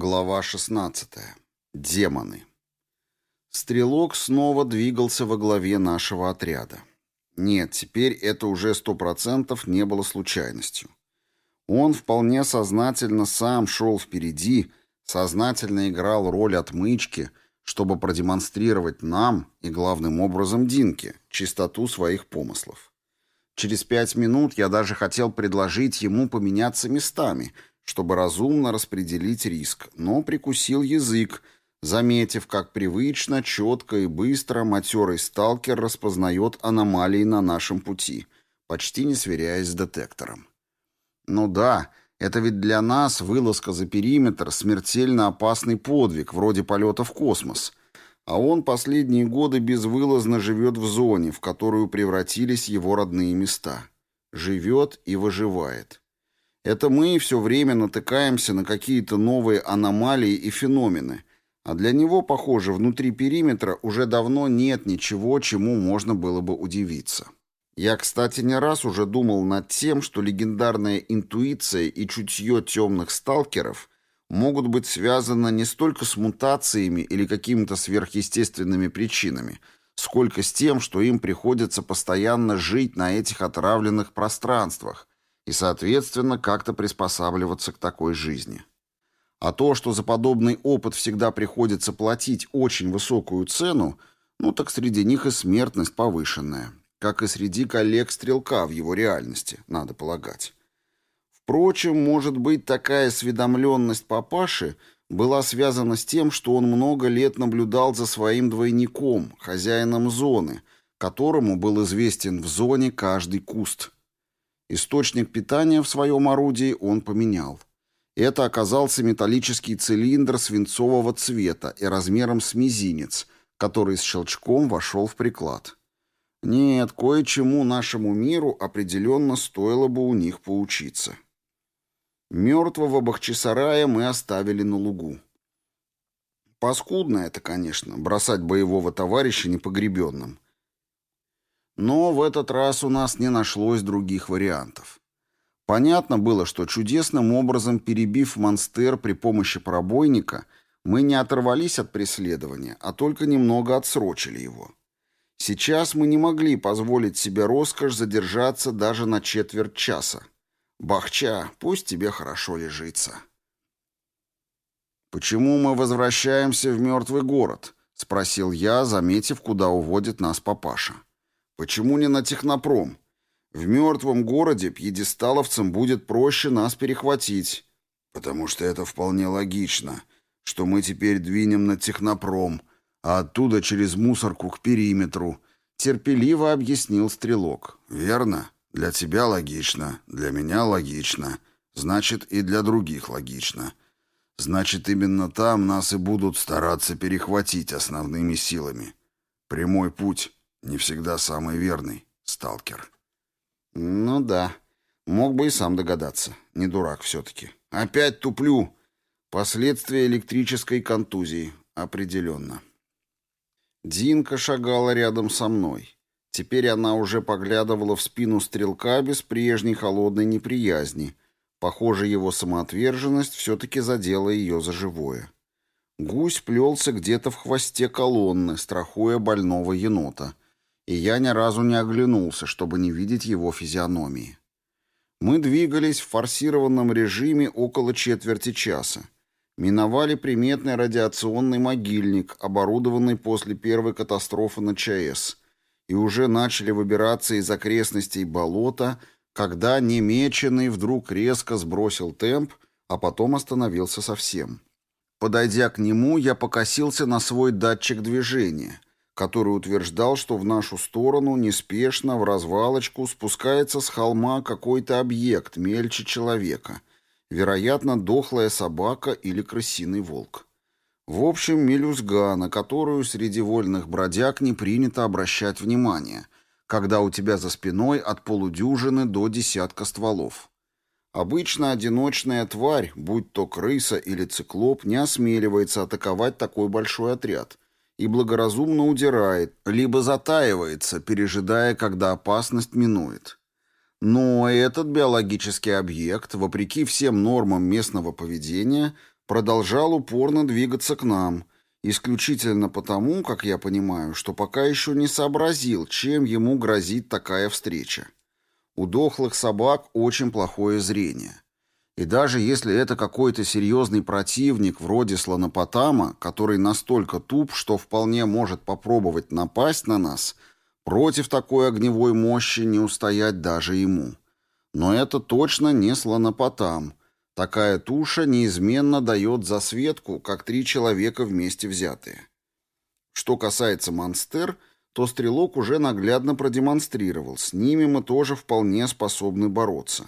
Глава 16. Демоны. Стрелок снова двигался во главе нашего отряда. Нет, теперь это уже сто процентов не было случайностью. Он вполне сознательно сам шел впереди, сознательно играл роль отмычки, чтобы продемонстрировать нам и главным образом Динке чистоту своих помыслов. Через пять минут я даже хотел предложить ему поменяться местами — чтобы разумно распределить риск, но прикусил язык, заметив, как привычно, четко и быстро матерый сталкер распознает аномалии на нашем пути, почти не сверяясь с детектором. Ну да, это ведь для нас вылазка за периметр смертельно опасный подвиг, вроде полета в космос. А он последние годы безвылазно живет в зоне, в которую превратились его родные места. Живет и выживает. Это мы все время натыкаемся на какие-то новые аномалии и феномены, а для него, похоже, внутри периметра уже давно нет ничего, чему можно было бы удивиться. Я, кстати, не раз уже думал над тем, что легендарная интуиция и чутье темных сталкеров могут быть связаны не столько с мутациями или какими-то сверхъестественными причинами, сколько с тем, что им приходится постоянно жить на этих отравленных пространствах, и, соответственно, как-то приспосабливаться к такой жизни. А то, что за подобный опыт всегда приходится платить очень высокую цену, ну так среди них и смертность повышенная, как и среди коллег-стрелка в его реальности, надо полагать. Впрочем, может быть, такая осведомленность папаши была связана с тем, что он много лет наблюдал за своим двойником, хозяином зоны, которому был известен в зоне каждый куст – Источник питания в своем орудии он поменял. Это оказался металлический цилиндр свинцового цвета и размером с мизинец, который с щелчком вошел в приклад. Нет, кое-чему нашему миру определенно стоило бы у них поучиться. Мертвого Бахчисарая мы оставили на лугу. Паскудно это, конечно, бросать боевого товарища непогребенным. Но в этот раз у нас не нашлось других вариантов. Понятно было, что чудесным образом перебив монстер при помощи пробойника, мы не оторвались от преследования, а только немного отсрочили его. Сейчас мы не могли позволить себе роскошь задержаться даже на четверть часа. Бахча, пусть тебе хорошо лежится. «Почему мы возвращаемся в мертвый город?» — спросил я, заметив, куда уводит нас папаша. Почему не на технопром? В мертвом городе пьедесталовцам будет проще нас перехватить. Потому что это вполне логично, что мы теперь двинем на технопром, а оттуда через мусорку к периметру, терпеливо объяснил стрелок. Верно? Для тебя логично, для меня логично, значит и для других логично. Значит, именно там нас и будут стараться перехватить основными силами. Прямой путь не всегда самый верный, сталкер. Ну да, мог бы и сам догадаться. Не дурак все-таки. Опять туплю. Последствия электрической контузии. Определенно. Динка шагала рядом со мной. Теперь она уже поглядывала в спину стрелка без прежней холодной неприязни. Похоже, его самоотверженность все-таки задела ее за живое. Гусь плелся где-то в хвосте колонны, страхуя больного енота — и я ни разу не оглянулся, чтобы не видеть его физиономии. Мы двигались в форсированном режиме около четверти часа. Миновали приметный радиационный могильник, оборудованный после первой катастрофы на ЧАЭС, и уже начали выбираться из окрестностей болота, когда немеченный вдруг резко сбросил темп, а потом остановился совсем. Подойдя к нему, я покосился на свой датчик движения — который утверждал, что в нашу сторону неспешно в развалочку спускается с холма какой-то объект мельче человека, вероятно, дохлая собака или крысиный волк. В общем, мелюзга, на которую среди вольных бродяг не принято обращать внимание, когда у тебя за спиной от полудюжины до десятка стволов. Обычно одиночная тварь, будь то крыса или циклоп, не осмеливается атаковать такой большой отряд – и благоразумно удирает, либо затаивается, пережидая, когда опасность минует. Но этот биологический объект, вопреки всем нормам местного поведения, продолжал упорно двигаться к нам, исключительно потому, как я понимаю, что пока еще не сообразил, чем ему грозит такая встреча. У дохлых собак очень плохое зрение. И даже если это какой-то серьезный противник вроде слонопотама, который настолько туп, что вполне может попробовать напасть на нас, против такой огневой мощи не устоять даже ему. Но это точно не слонопотам. Такая туша неизменно дает засветку, как три человека вместе взятые. Что касается монстер – то стрелок уже наглядно продемонстрировал, с ними мы тоже вполне способны бороться.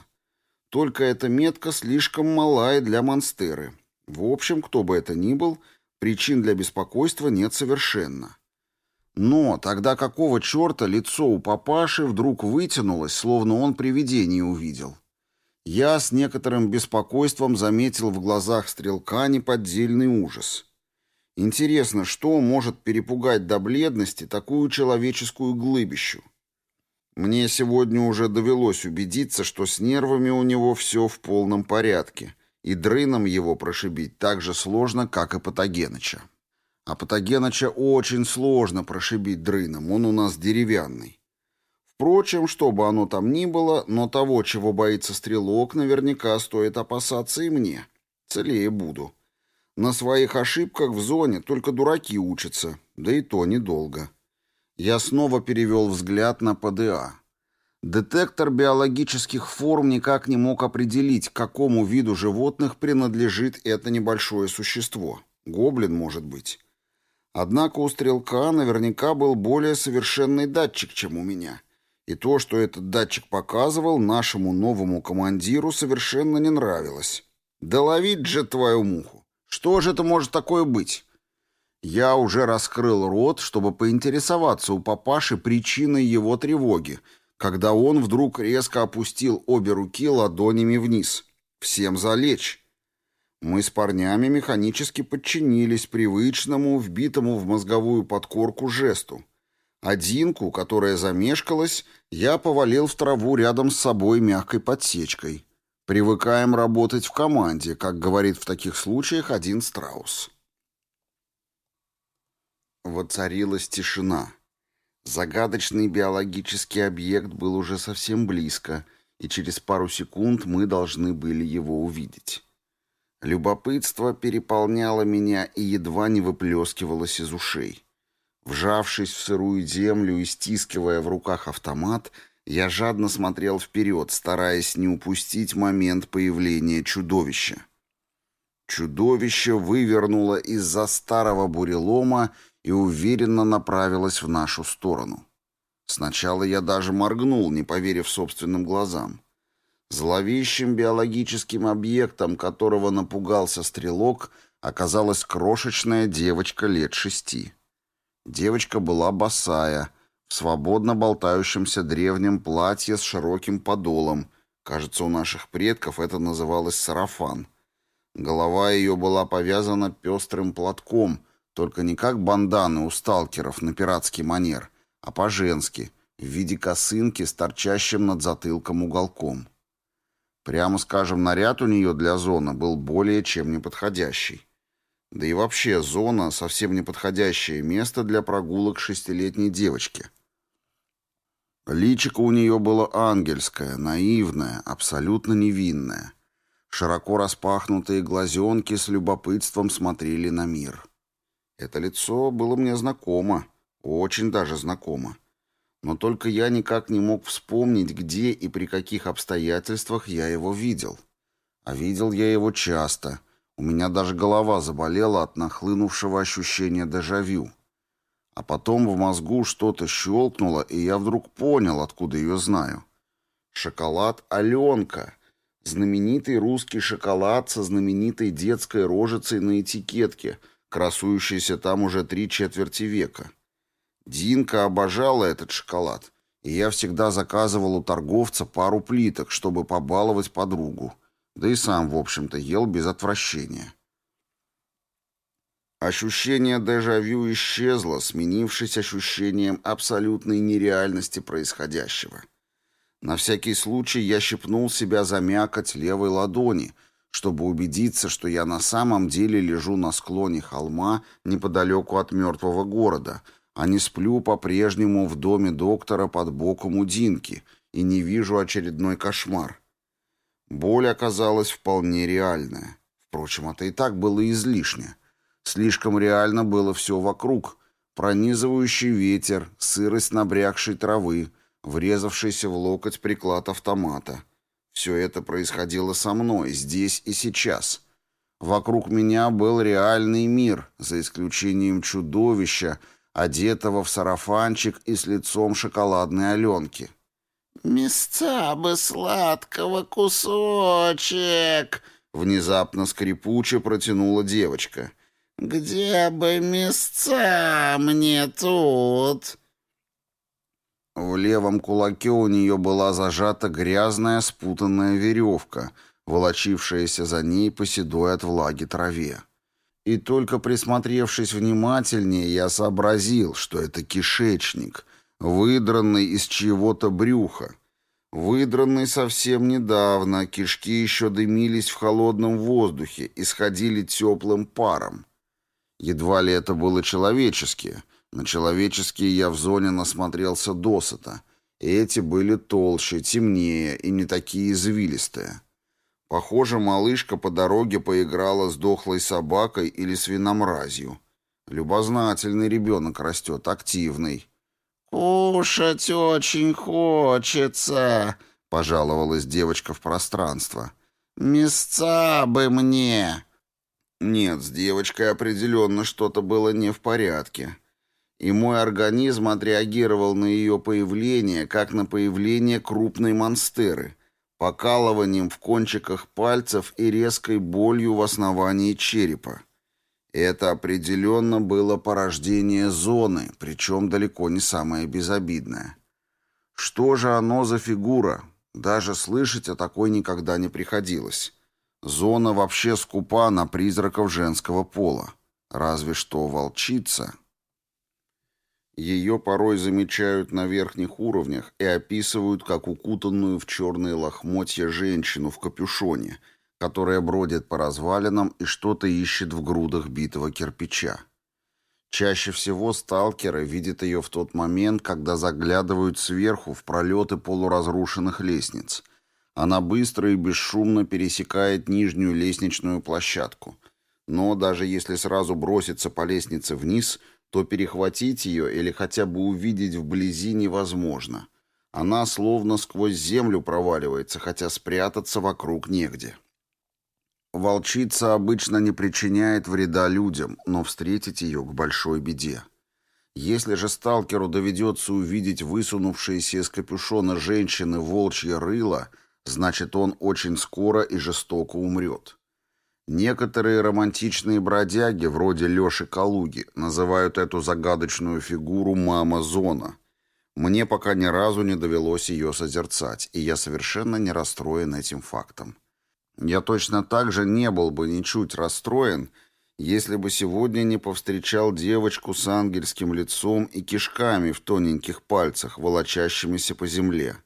Только эта метка слишком малая для монстеры. В общем, кто бы это ни был, причин для беспокойства нет совершенно. Но тогда какого черта лицо у папаши вдруг вытянулось, словно он привидение увидел? Я с некоторым беспокойством заметил в глазах стрелка неподдельный ужас. Интересно, что может перепугать до бледности такую человеческую глыбищу? Мне сегодня уже довелось убедиться, что с нервами у него все в полном порядке, и дрыном его прошибить так же сложно, как и Патогеныча. А Патогеныча очень сложно прошибить дрыном, он у нас деревянный. Впрочем, что бы оно там ни было, но того, чего боится стрелок, наверняка стоит опасаться и мне. Целее буду. На своих ошибках в зоне только дураки учатся, да и то недолго. Я снова перевел взгляд на ПДА. Детектор биологических форм никак не мог определить, к какому виду животных принадлежит это небольшое существо. Гоблин, может быть. Однако у стрелка наверняка был более совершенный датчик, чем у меня. И то, что этот датчик показывал, нашему новому командиру совершенно не нравилось. Да ловить же твою муху! Что же это может такое быть? Я уже раскрыл рот, чтобы поинтересоваться у папаши причиной его тревоги, когда он вдруг резко опустил обе руки ладонями вниз. Всем залечь. Мы с парнями механически подчинились привычному, вбитому в мозговую подкорку жесту. Одинку, которая замешкалась, я повалил в траву рядом с собой мягкой подсечкой. Привыкаем работать в команде, как говорит в таких случаях один страус. Воцарилась тишина. Загадочный биологический объект был уже совсем близко, и через пару секунд мы должны были его увидеть. Любопытство переполняло меня и едва не выплескивалось из ушей. Вжавшись в сырую землю и стискивая в руках автомат, я жадно смотрел вперед, стараясь не упустить момент появления чудовища. Чудовище вывернуло из-за старого бурелома и уверенно направилось в нашу сторону. Сначала я даже моргнул, не поверив собственным глазам. Зловещим биологическим объектом, которого напугался стрелок, оказалась крошечная девочка лет шести. Девочка была босая, в свободно болтающемся древнем платье с широким подолом. Кажется, у наших предков это называлось сарафан. Голова ее была повязана пестрым платком, только не как банданы у сталкеров на пиратский манер, а по-женски, в виде косынки с торчащим над затылком уголком. Прямо скажем, наряд у нее для зоны был более чем неподходящий. Да и вообще зона — совсем неподходящее место для прогулок шестилетней девочки — Личико у нее было ангельское, наивное, абсолютно невинное. Широко распахнутые глазенки с любопытством смотрели на мир. Это лицо было мне знакомо, очень даже знакомо. Но только я никак не мог вспомнить, где и при каких обстоятельствах я его видел. А видел я его часто. У меня даже голова заболела от нахлынувшего ощущения дежавю. А потом в мозгу что-то щелкнуло, и я вдруг понял, откуда ее знаю. Шоколад «Аленка». Знаменитый русский шоколад со знаменитой детской рожицей на этикетке, красующийся там уже три четверти века. Динка обожала этот шоколад, и я всегда заказывал у торговца пару плиток, чтобы побаловать подругу. Да и сам, в общем-то, ел без отвращения. Ощущение дежавю исчезло, сменившись ощущением абсолютной нереальности происходящего. На всякий случай я щипнул себя за мякоть левой ладони, чтобы убедиться, что я на самом деле лежу на склоне холма неподалеку от мертвого города, а не сплю по-прежнему в доме доктора под боком у Динки и не вижу очередной кошмар. Боль оказалась вполне реальная. Впрочем, это и так было излишне. Слишком реально было все вокруг. Пронизывающий ветер, сырость набрякшей травы, врезавшийся в локоть приклад автомата. Все это происходило со мной, здесь и сейчас. Вокруг меня был реальный мир, за исключением чудовища, одетого в сарафанчик и с лицом шоколадной Аленки. «Места бы сладкого кусочек!» Внезапно скрипуче протянула девочка. «Где бы места мне тут?» В левом кулаке у нее была зажата грязная спутанная веревка, волочившаяся за ней по седой от влаги траве. И только присмотревшись внимательнее, я сообразил, что это кишечник, выдранный из чьего-то брюха. Выдранный совсем недавно, кишки еще дымились в холодном воздухе, исходили теплым паром. Едва ли это было человеческие. На человеческие я в зоне насмотрелся досыта. Эти были толще, темнее и не такие извилистые. Похоже, малышка по дороге поиграла с дохлой собакой или свиномразью. Любознательный ребенок растет, активный. «Кушать очень хочется», — пожаловалась девочка в пространство. «Места бы мне». Нет, с девочкой определенно что-то было не в порядке. И мой организм отреагировал на ее появление, как на появление крупной монстеры, покалыванием в кончиках пальцев и резкой болью в основании черепа. Это определенно было порождение зоны, причем далеко не самое безобидное. Что же оно за фигура? Даже слышать о такой никогда не приходилось. Зона вообще скупа на призраков женского пола. Разве что волчица. Ее порой замечают на верхних уровнях и описывают как укутанную в черные лохмотья женщину в капюшоне – которая бродит по развалинам и что-то ищет в грудах битого кирпича. Чаще всего сталкеры видят ее в тот момент, когда заглядывают сверху в пролеты полуразрушенных лестниц. Она быстро и бесшумно пересекает нижнюю лестничную площадку. Но даже если сразу броситься по лестнице вниз, то перехватить ее или хотя бы увидеть вблизи невозможно. Она словно сквозь землю проваливается, хотя спрятаться вокруг негде. Волчица обычно не причиняет вреда людям, но встретить ее к большой беде. Если же сталкеру доведется увидеть высунувшиеся из капюшона женщины волчье рыло, значит он очень скоро и жестоко умрет. Некоторые романтичные бродяги, вроде Леши Калуги, называют эту загадочную фигуру «мама Зона». Мне пока ни разу не довелось ее созерцать, и я совершенно не расстроен этим фактом. Я точно так же не был бы ничуть расстроен, если бы сегодня не повстречал девочку с ангельским лицом и кишками в тоненьких пальцах, волочащимися по земле.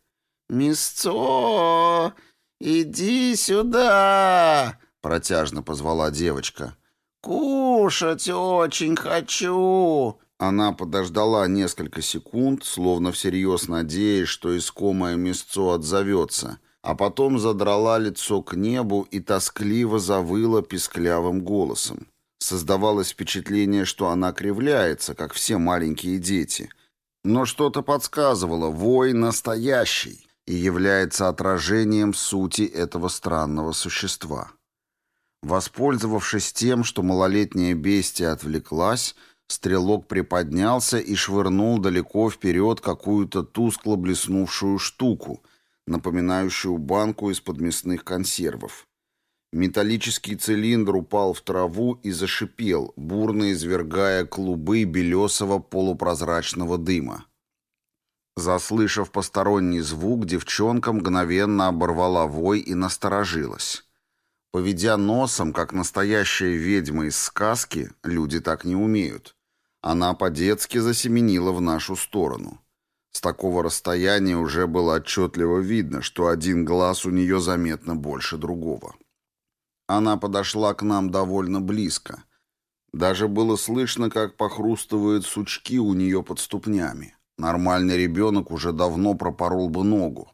«Мясцо! Иди сюда!» — протяжно позвала девочка. «Кушать очень хочу!» Она подождала несколько секунд, словно всерьез надеясь, что искомое мясцо отзовется, а потом задрала лицо к небу и тоскливо завыла писклявым голосом. Создавалось впечатление, что она кривляется, как все маленькие дети. Но что-то подсказывало, вой настоящий и является отражением сути этого странного существа. Воспользовавшись тем, что малолетняя бестия отвлеклась, стрелок приподнялся и швырнул далеко вперед какую-то тускло блеснувшую штуку — напоминающую банку из-под мясных консервов. Металлический цилиндр упал в траву и зашипел, бурно извергая клубы белесого полупрозрачного дыма. Заслышав посторонний звук, девчонка мгновенно оборвала вой и насторожилась. Поведя носом, как настоящая ведьма из сказки, люди так не умеют. Она по-детски засеменила в нашу сторону. С такого расстояния уже было отчетливо видно, что один глаз у нее заметно больше другого. Она подошла к нам довольно близко. Даже было слышно, как похрустывают сучки у нее под ступнями. Нормальный ребенок уже давно пропорол бы ногу.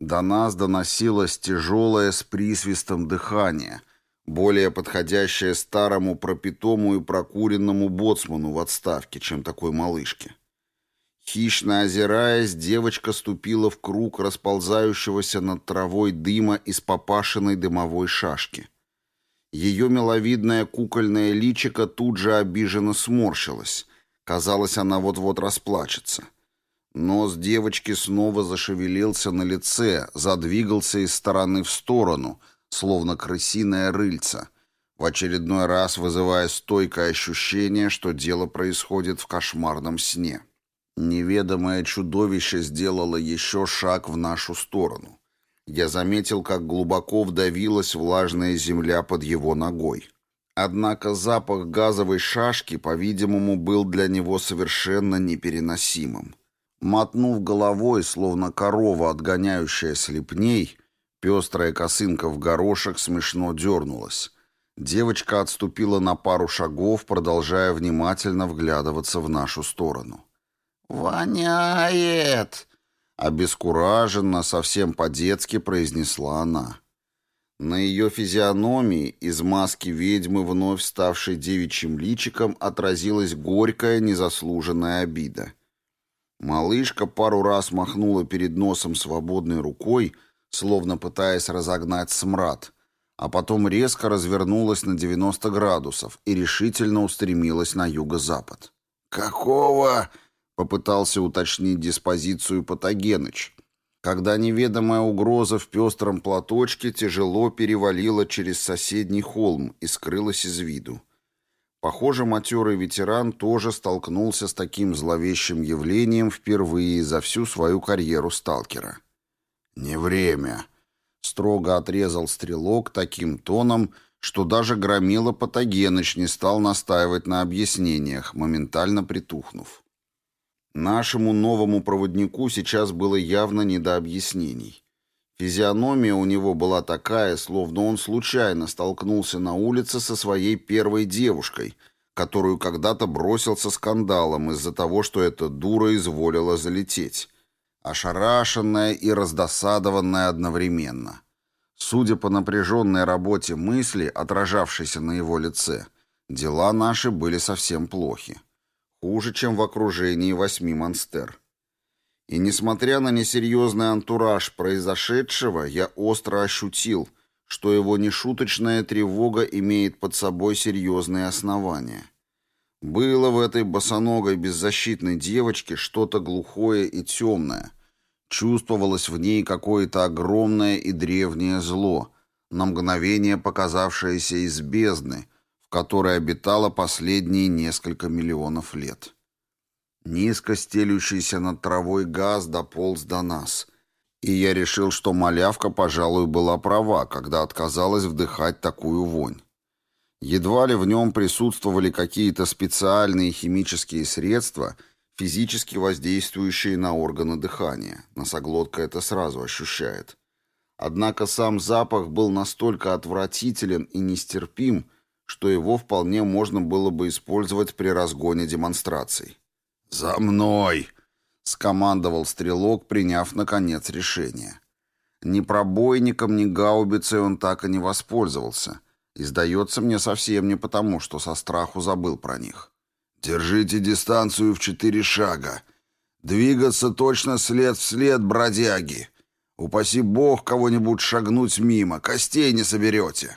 До нас доносилось тяжелое с присвистом дыхание, более подходящее старому пропитому и прокуренному боцману в отставке, чем такой малышке. Хищно озираясь, девочка ступила в круг расползающегося над травой дыма из попашенной дымовой шашки. Ее миловидное кукольное личико тут же обиженно сморщилось. Казалось, она вот-вот расплачется. — Нос девочки снова зашевелился на лице, задвигался из стороны в сторону, словно крысиное рыльце, в очередной раз вызывая стойкое ощущение, что дело происходит в кошмарном сне. Неведомое чудовище сделало еще шаг в нашу сторону. Я заметил, как глубоко вдавилась влажная земля под его ногой. Однако запах газовой шашки, по-видимому, был для него совершенно непереносимым. Мотнув головой, словно корова, отгоняющая слепней, пестрая косынка в горошек смешно дернулась. Девочка отступила на пару шагов, продолжая внимательно вглядываться в нашу сторону. «Воняет!» — обескураженно, совсем по-детски произнесла она. На ее физиономии из маски ведьмы, вновь ставшей девичьим личиком, отразилась горькая, незаслуженная обида — Малышка пару раз махнула перед носом свободной рукой, словно пытаясь разогнать смрад, а потом резко развернулась на 90 градусов и решительно устремилась на юго-запад. «Какого?» — попытался уточнить диспозицию Патогеныч, когда неведомая угроза в пестром платочке тяжело перевалила через соседний холм и скрылась из виду. Похоже, матерый ветеран тоже столкнулся с таким зловещим явлением впервые за всю свою карьеру сталкера. «Не время», — строго отрезал стрелок таким тоном, что даже громила Патогеныч не стал настаивать на объяснениях, моментально притухнув. Нашему новому проводнику сейчас было явно не до объяснений. Физиономия у него была такая, словно он случайно столкнулся на улице со своей первой девушкой, которую когда-то бросил со скандалом из-за того, что эта дура изволила залететь. Ошарашенная и раздосадованная одновременно. Судя по напряженной работе мысли, отражавшейся на его лице, дела наши были совсем плохи. Хуже, чем в окружении восьми монстер. И несмотря на несерьезный антураж произошедшего, я остро ощутил, что его нешуточная тревога имеет под собой серьезные основания. Было в этой босоногой беззащитной девочке что-то глухое и темное. Чувствовалось в ней какое-то огромное и древнее зло, на мгновение показавшееся из бездны, в которой обитало последние несколько миллионов лет. Низко стелющийся над травой газ дополз до нас. И я решил, что малявка, пожалуй, была права, когда отказалась вдыхать такую вонь. Едва ли в нем присутствовали какие-то специальные химические средства, физически воздействующие на органы дыхания. Носоглотка это сразу ощущает. Однако сам запах был настолько отвратителен и нестерпим, что его вполне можно было бы использовать при разгоне демонстраций. «За мной!» — скомандовал стрелок, приняв, наконец, решение. Ни пробойником, ни гаубицей он так и не воспользовался. И, сдается мне, совсем не потому, что со страху забыл про них. «Держите дистанцию в четыре шага. Двигаться точно след в след, бродяги. Упаси бог кого-нибудь шагнуть мимо, костей не соберете».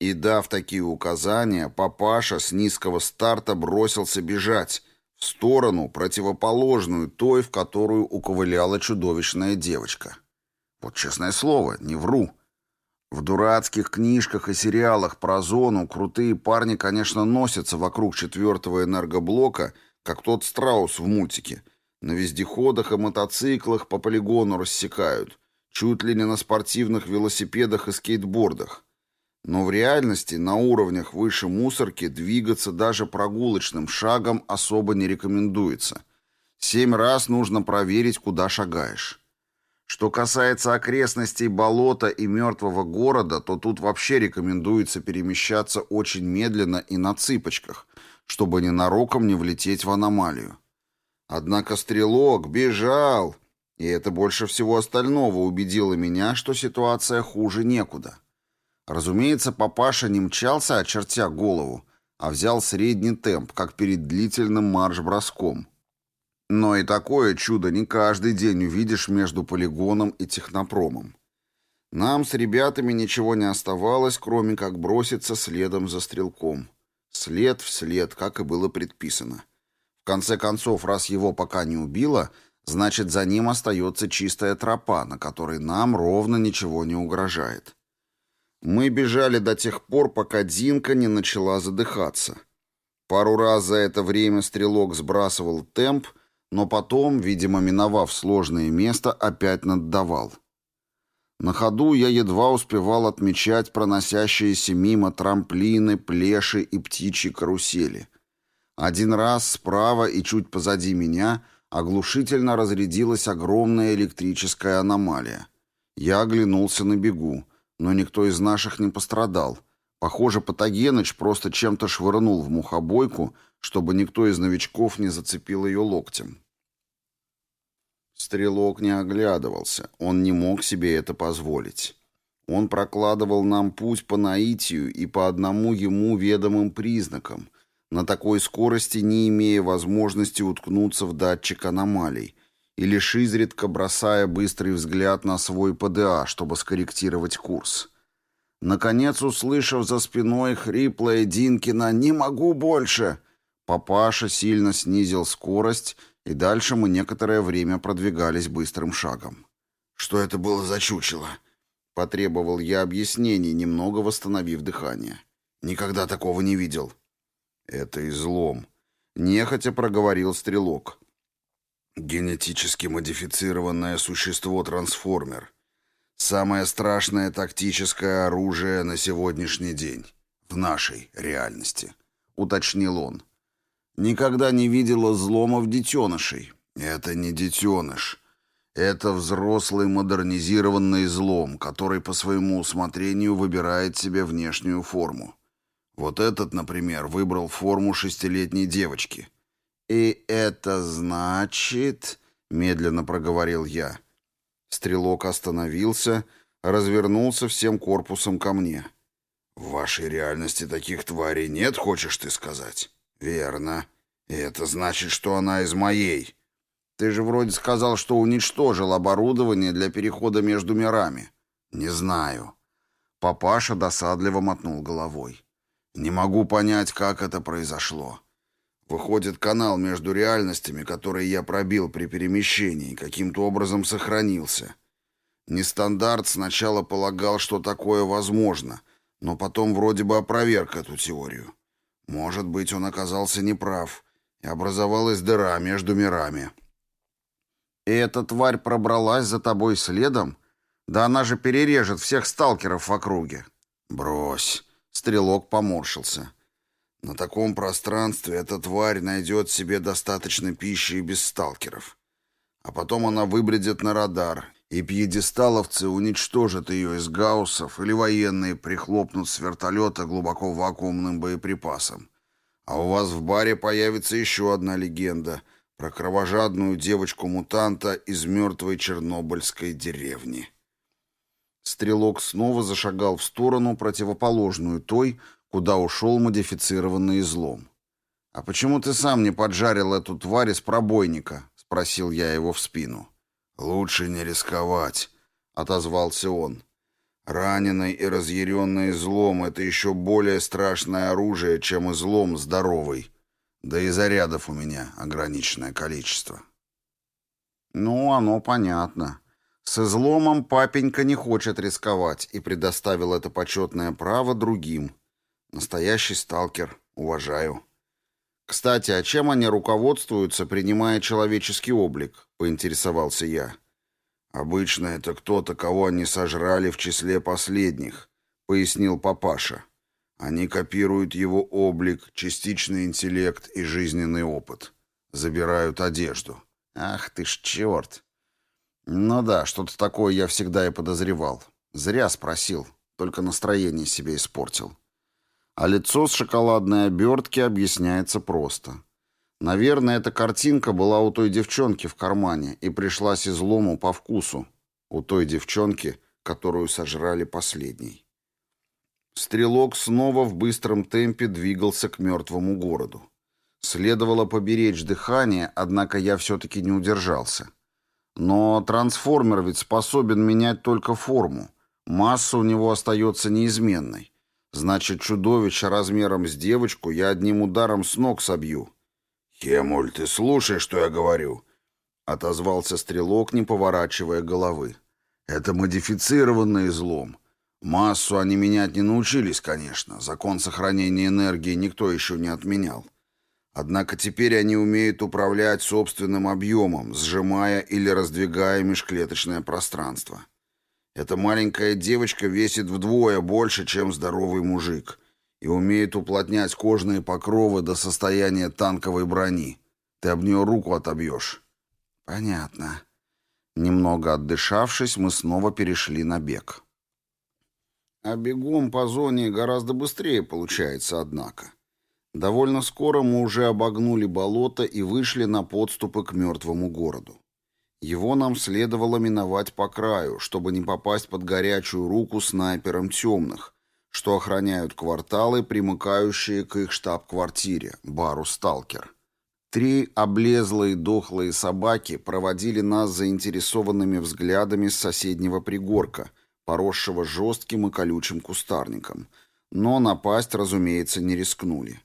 И, дав такие указания, папаша с низкого старта бросился бежать, сторону, противоположную той, в которую уковыляла чудовищная девочка. Вот честное слово, не вру. В дурацких книжках и сериалах про зону крутые парни, конечно, носятся вокруг четвертого энергоблока, как тот страус в мультике. На вездеходах и мотоциклах по полигону рассекают, чуть ли не на спортивных велосипедах и скейтбордах. Но в реальности на уровнях выше мусорки двигаться даже прогулочным шагом особо не рекомендуется. Семь раз нужно проверить, куда шагаешь. Что касается окрестностей болота и мертвого города, то тут вообще рекомендуется перемещаться очень медленно и на цыпочках, чтобы ненароком не влететь в аномалию. Однако стрелок бежал, и это больше всего остального убедило меня, что ситуация хуже некуда. Разумеется, папаша не мчался, очертя голову, а взял средний темп, как перед длительным марш-броском. Но и такое чудо не каждый день увидишь между полигоном и технопромом. Нам с ребятами ничего не оставалось, кроме как броситься следом за стрелком. След в след, как и было предписано. В конце концов, раз его пока не убило, значит, за ним остается чистая тропа, на которой нам ровно ничего не угрожает. Мы бежали до тех пор, пока Динка не начала задыхаться. Пару раз за это время стрелок сбрасывал темп, но потом, видимо, миновав сложное место, опять наддавал. На ходу я едва успевал отмечать проносящиеся мимо трамплины, плеши и птичьи карусели. Один раз справа и чуть позади меня оглушительно разрядилась огромная электрическая аномалия. Я оглянулся на бегу, но никто из наших не пострадал. Похоже, Патогеныч просто чем-то швырнул в мухобойку, чтобы никто из новичков не зацепил ее локтем. Стрелок не оглядывался, он не мог себе это позволить. Он прокладывал нам путь по наитию и по одному ему ведомым признакам, на такой скорости не имея возможности уткнуться в датчик аномалий, и лишь изредка бросая быстрый взгляд на свой ПДА, чтобы скорректировать курс. Наконец, услышав за спиной хриплое Динкина «Не могу больше!», папаша сильно снизил скорость и дальше мы некоторое время продвигались быстрым шагом. «Что это было за чучело?» Потребовал я объяснений, немного восстановив дыхание. «Никогда такого не видел». «Это излом», — нехотя проговорил стрелок. «Генетически модифицированное существо-трансформер. Самое страшное тактическое оружие на сегодняшний день. В нашей реальности», — уточнил он. Никогда не видела зломов детенышей. Это не детеныш. Это взрослый модернизированный злом, который по своему усмотрению выбирает себе внешнюю форму. Вот этот, например, выбрал форму шестилетней девочки. «И это значит...» — медленно проговорил я. Стрелок остановился, развернулся всем корпусом ко мне. «В вашей реальности таких тварей нет, хочешь ты сказать?» «Верно. И это значит, что она из моей. Ты же вроде сказал, что уничтожил оборудование для перехода между мирами». «Не знаю». Папаша досадливо мотнул головой. «Не могу понять, как это произошло. Выходит, канал между реальностями, который я пробил при перемещении, каким-то образом сохранился. Нестандарт сначала полагал, что такое возможно, но потом вроде бы опроверг эту теорию. Может быть, он оказался неправ, и образовалась дыра между мирами. И эта тварь пробралась за тобой следом? Да она же перережет всех сталкеров в округе. Брось. Стрелок поморщился. На таком пространстве эта тварь найдет себе достаточно пищи и без сталкеров. А потом она выбредет на радар, и пьедесталовцы уничтожат ее из гауссов или военные прихлопнут с вертолета глубоко вакуумным боеприпасом. А у вас в баре появится еще одна легенда про кровожадную девочку-мутанта из мертвой чернобыльской деревни. Стрелок снова зашагал в сторону, противоположную той, куда ушел модифицированный излом. «А почему ты сам не поджарил эту тварь из пробойника?» — спросил я его в спину. «Лучше не рисковать», — отозвался он. «Раненый и разъяренный злом — это еще более страшное оружие, чем излом здоровый. Да и зарядов у меня ограниченное количество». «Ну, оно понятно. С изломом папенька не хочет рисковать и предоставил это почетное право другим. Настоящий сталкер. Уважаю». «Кстати, а чем они руководствуются, принимая человеческий облик?» — поинтересовался я. «Обычно это кто-то, кого они сожрали в числе последних», — пояснил папаша. «Они копируют его облик, частичный интеллект и жизненный опыт. Забирают одежду». «Ах ты ж черт!» Ну да, что-то такое я всегда и подозревал. Зря спросил, только настроение себе испортил. А лицо с шоколадной обертки объясняется просто. Наверное, эта картинка была у той девчонки в кармане и пришлась излому по вкусу. У той девчонки, которую сожрали последней. Стрелок снова в быстром темпе двигался к мертвому городу. Следовало поберечь дыхание, однако я все-таки не удержался. Но трансформер ведь способен менять только форму. Масса у него остается неизменной. Значит, чудовище размером с девочку я одним ударом с ног собью. «Хемуль, ты слушай, что я говорю?» — отозвался стрелок, не поворачивая головы. «Это модифицированный излом. Массу они менять не научились, конечно. Закон сохранения энергии никто еще не отменял. Однако теперь они умеют управлять собственным объемом, сжимая или раздвигая межклеточное пространство. Эта маленькая девочка весит вдвое больше, чем здоровый мужик, и умеет уплотнять кожные покровы до состояния танковой брони. Ты об нее руку отобьешь. Понятно. Немного отдышавшись, мы снова перешли на бег. А бегом по зоне гораздо быстрее получается, однако. Довольно скоро мы уже обогнули болото и вышли на подступы к мертвому городу. Его нам следовало миновать по краю, чтобы не попасть под горячую руку снайперам темных, что охраняют кварталы, примыкающие к их штаб-квартире, бару «Сталкер». Три облезлые дохлые собаки проводили нас заинтересованными взглядами с соседнего пригорка, поросшего жестким и колючим кустарником, но напасть, разумеется, не рискнули.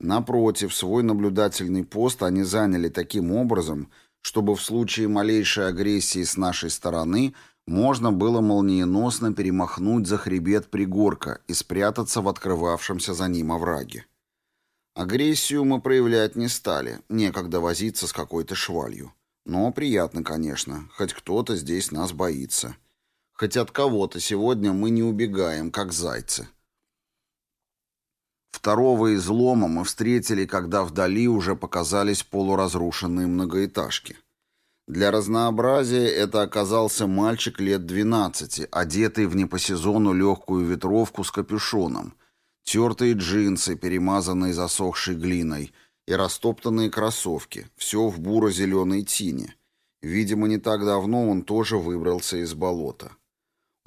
Напротив, свой наблюдательный пост они заняли таким образом, чтобы в случае малейшей агрессии с нашей стороны можно было молниеносно перемахнуть за хребет пригорка и спрятаться в открывавшемся за ним овраге. Агрессию мы проявлять не стали, некогда возиться с какой-то швалью. Но приятно, конечно, хоть кто-то здесь нас боится. Хоть от кого-то сегодня мы не убегаем, как зайцы. Второго излома мы встретили, когда вдали уже показались полуразрушенные многоэтажки. Для разнообразия это оказался мальчик лет 12, одетый в не по сезону легкую ветровку с капюшоном, тертые джинсы, перемазанные засохшей глиной, и растоптанные кроссовки, все в буро-зеленой тине. Видимо, не так давно он тоже выбрался из болота.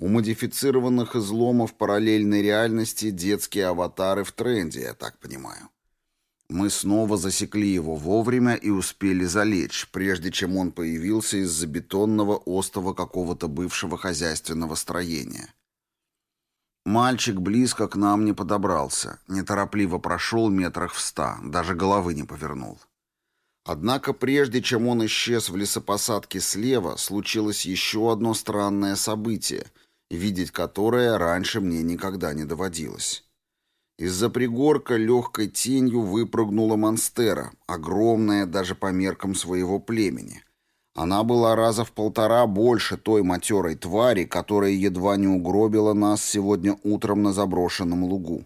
У модифицированных изломов параллельной реальности детские аватары в тренде, я так понимаю. Мы снова засекли его вовремя и успели залечь, прежде чем он появился из-за бетонного остова какого-то бывшего хозяйственного строения. Мальчик близко к нам не подобрался, неторопливо прошел метрах в ста, даже головы не повернул. Однако прежде чем он исчез в лесопосадке слева, случилось еще одно странное событие — видеть которое раньше мне никогда не доводилось. Из-за пригорка легкой тенью выпрыгнула монстера, огромная даже по меркам своего племени. Она была раза в полтора больше той матерой твари, которая едва не угробила нас сегодня утром на заброшенном лугу.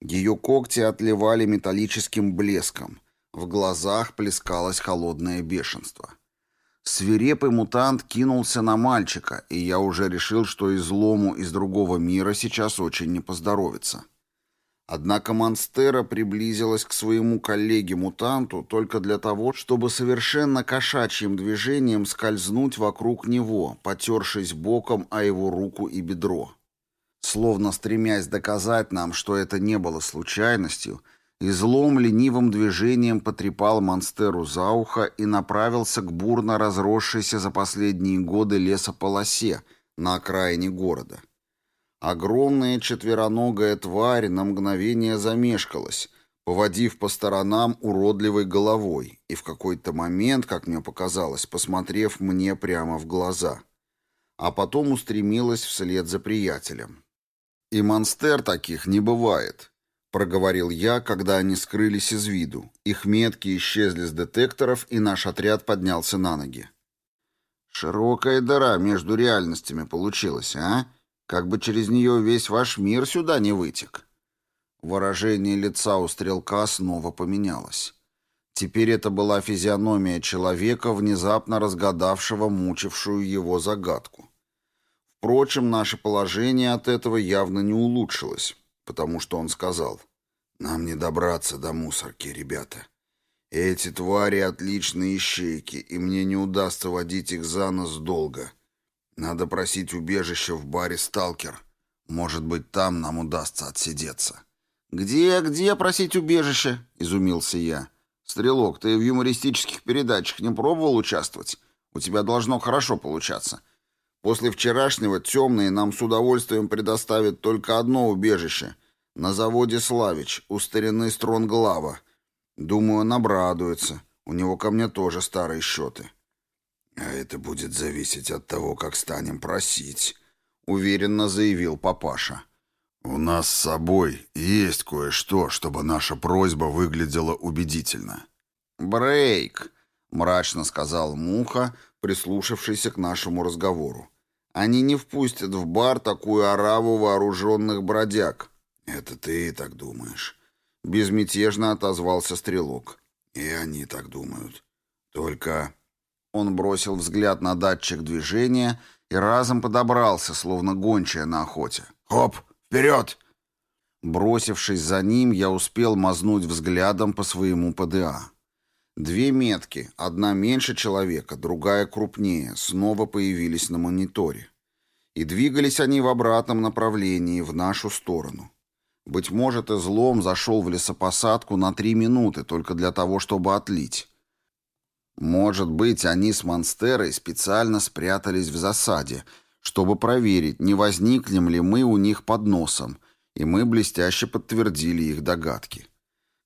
Ее когти отливали металлическим блеском, в глазах плескалось холодное бешенство. — Свирепый мутант кинулся на мальчика, и я уже решил, что излому из другого мира сейчас очень не поздоровится. Однако Монстера приблизилась к своему коллеге-мутанту только для того, чтобы совершенно кошачьим движением скользнуть вокруг него, потершись боком о его руку и бедро. Словно стремясь доказать нам, что это не было случайностью, Излом ленивым движением потрепал Монстеру за ухо и направился к бурно разросшейся за последние годы лесополосе на окраине города. Огромная четвероногая тварь на мгновение замешкалась, поводив по сторонам уродливой головой и в какой-то момент, как мне показалось, посмотрев мне прямо в глаза. А потом устремилась вслед за приятелем. И монстер таких не бывает проговорил я, когда они скрылись из виду. Их метки исчезли с детекторов, и наш отряд поднялся на ноги. Широкая дыра между реальностями получилась, а? Как бы через нее весь ваш мир сюда не вытек. Выражение лица у стрелка снова поменялось. Теперь это была физиономия человека, внезапно разгадавшего мучившую его загадку. Впрочем, наше положение от этого явно не улучшилось, потому что он сказал, «Нам не добраться до мусорки, ребята. Эти твари отличные ищейки, и мне не удастся водить их за нос долго. Надо просить убежище в баре «Сталкер». Может быть, там нам удастся отсидеться». «Где, где просить убежище?» — изумился я. «Стрелок, ты в юмористических передачах не пробовал участвовать? У тебя должно хорошо получаться. После вчерашнего темные нам с удовольствием предоставят только одно убежище. На заводе «Славич» у старины Стронглава. Думаю, он обрадуется. У него ко мне тоже старые счеты». «А это будет зависеть от того, как станем просить», — уверенно заявил папаша. «У нас с собой есть кое-что, чтобы наша просьба выглядела убедительно». «Брейк», — мрачно сказал Муха, прислушавшийся к нашему разговору. «Они не впустят в бар такую ораву вооруженных бродяг». «Это ты так думаешь», — безмятежно отозвался Стрелок. «И они так думают. Только...» Он бросил взгляд на датчик движения и разом подобрался, словно гончая на охоте. «Хоп!» Вперед!» Бросившись за ним, я успел мазнуть взглядом по своему ПДА. Две метки, одна меньше человека, другая крупнее, снова появились на мониторе. И двигались они в обратном направлении, в нашу сторону. Быть может, излом зашел в лесопосадку на три минуты, только для того, чтобы отлить. Может быть, они с Монстерой специально спрятались в засаде, чтобы проверить, не возникнем ли мы у них под носом, и мы блестяще подтвердили их догадки.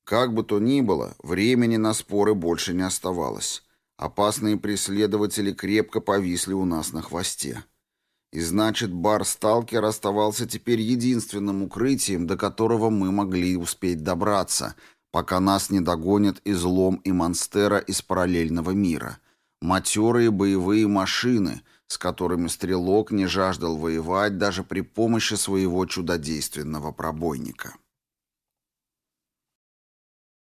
Как бы то ни было, времени на споры больше не оставалось. Опасные преследователи крепко повисли у нас на хвосте. И значит, бар «Сталкер» оставался теперь единственным укрытием, до которого мы могли успеть добраться, пока нас не догонят излом и монстера из параллельного мира. Матерые боевые машины — с которыми стрелок не жаждал воевать даже при помощи своего чудодейственного пробойника.